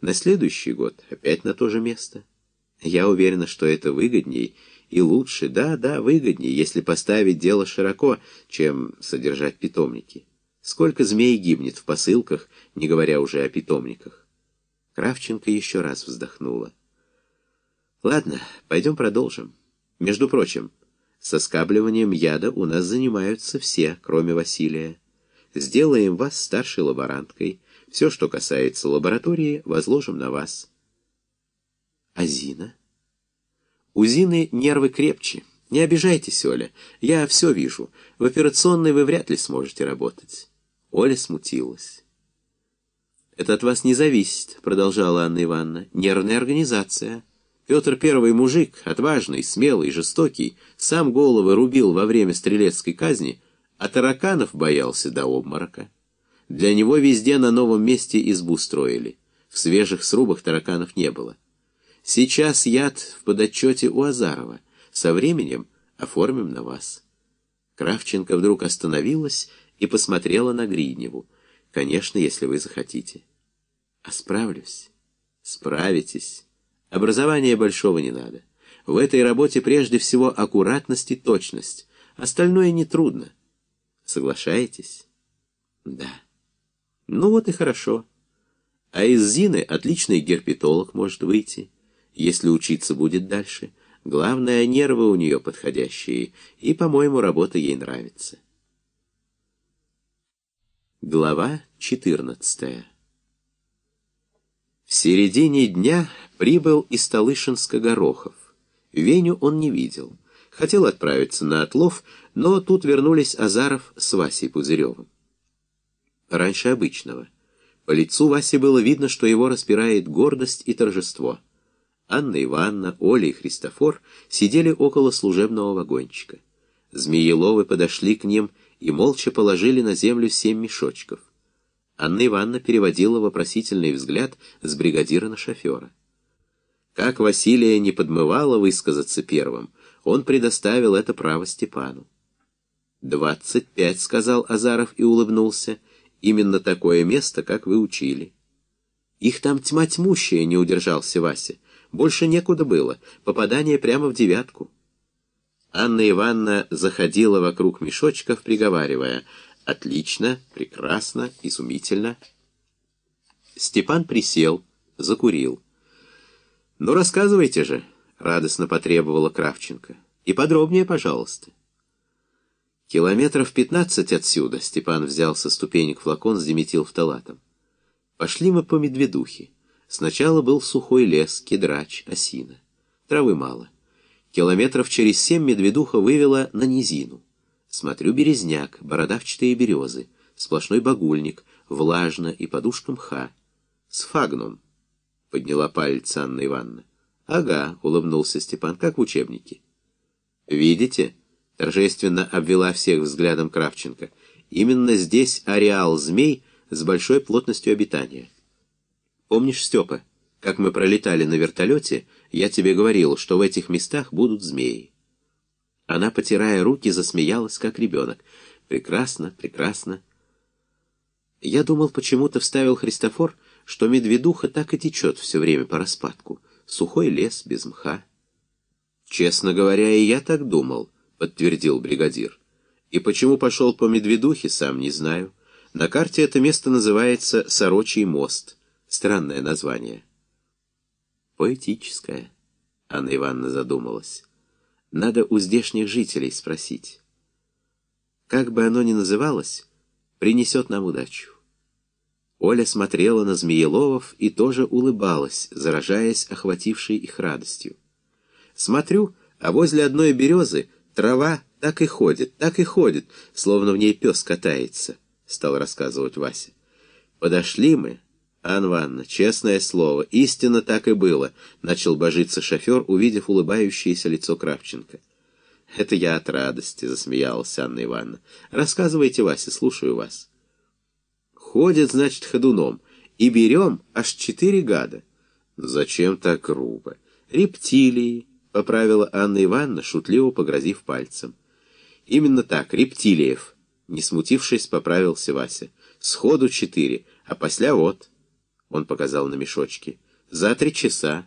На следующий год опять на то же место. Я уверена, что это выгодней и лучше, да, да, выгодней, если поставить дело широко, чем содержать питомники. Сколько змей гибнет в посылках, не говоря уже о питомниках. Кравченко еще раз вздохнула. Ладно, пойдем продолжим. Между прочим, соскабливанием яда у нас занимаются все, кроме Василия. Сделаем вас старшей лаборанткой. Все, что касается лаборатории, возложим на вас. А Зина? У Зины нервы крепче. Не обижайтесь, Оля. Я все вижу. В операционной вы вряд ли сможете работать. Оля смутилась. «Это от вас не зависит», — продолжала Анна Ивановна. «Нервная организация. Петр Первый мужик, отважный, смелый, жестокий, сам головы рубил во время стрелецкой казни, а тараканов боялся до обморока. Для него везде на новом месте избу строили. В свежих срубах тараканов не было. Сейчас яд в подотчете у Азарова. Со временем оформим на вас. Кравченко вдруг остановилась и посмотрела на Гридневу. Конечно, если вы захотите. А справлюсь. Справитесь. Образования большого не надо. В этой работе прежде всего аккуратность и точность. Остальное нетрудно. Соглашаетесь? Да. Ну вот и хорошо. А из Зины отличный герпетолог может выйти, если учиться будет дальше. Главное, нервы у нее подходящие, и, по-моему, работа ей нравится. Глава 14 В середине дня прибыл из Талышинска Горохов. Веню он не видел. Хотел отправиться на отлов, но тут вернулись Азаров с Васей Пузыревым. Раньше обычного. По лицу Васи было видно, что его распирает гордость и торжество. Анна Ивановна, Оля и Христофор сидели около служебного вагончика. Змееловы подошли к ним и молча положили на землю семь мешочков. Анна Ивановна переводила вопросительный взгляд с бригадира на шофера. Как Василия не подмывала высказаться первым, он предоставил это право Степану. «Двадцать пять», — сказал Азаров и улыбнулся, — «именно такое место, как вы учили». «Их там тьма тьмущая», — не удержался Вася. «Больше некуда было, попадание прямо в девятку». Анна Ивановна заходила вокруг мешочков, приговаривая «Отлично, прекрасно, изумительно». Степан присел, закурил. «Ну, рассказывайте же», — радостно потребовала Кравченко. «И подробнее, пожалуйста». «Километров пятнадцать отсюда», — Степан взял со ступенек флакон с диметилфталатом. «Пошли мы по Медведухе. Сначала был сухой лес, кедрач, осина. Травы мало». Километров через семь медведуха вывела на низину. Смотрю березняк, бородавчатые березы, сплошной багульник, влажно и подушка мха. Сфагнум, — подняла палец Анна Ивановна. Ага, — улыбнулся Степан, — как в учебнике. Видите? — торжественно обвела всех взглядом Кравченко. Именно здесь ареал змей с большой плотностью обитания. Помнишь, Степа, как мы пролетали на вертолете, я тебе говорил, что в этих местах будут змеи. Она, потирая руки, засмеялась, как ребенок. Прекрасно, прекрасно. Я думал, почему-то вставил Христофор, что медведуха так и течет все время по распадку. Сухой лес, без мха. Честно говоря, и я так думал, подтвердил бригадир. И почему пошел по медведухе, сам не знаю. На карте это место называется Сорочий мост. Странное название. Поэтическое. Анна Ивановна задумалась. Надо у здешних жителей спросить. Как бы оно ни называлось, принесет нам удачу. Оля смотрела на Змееловов и тоже улыбалась, заражаясь охватившей их радостью. Смотрю, а возле одной березы трава так и ходит, так и ходит, словно в ней пес катается, — стал рассказывать Вася. Подошли мы, «Анна Ивановна, честное слово, истинно так и было», — начал божиться шофер, увидев улыбающееся лицо Кравченко. «Это я от радости», — засмеялась Анна Ивановна. «Рассказывайте, Вася, слушаю вас». «Ходит, значит, ходуном, и берем аж четыре гада». «Зачем так грубо?» «Рептилии», — поправила Анна Ивановна, шутливо погрозив пальцем. «Именно так, рептилиев», — не смутившись, поправился Вася. «Сходу четыре, а после вот». Он показал на мешочки. «За три часа».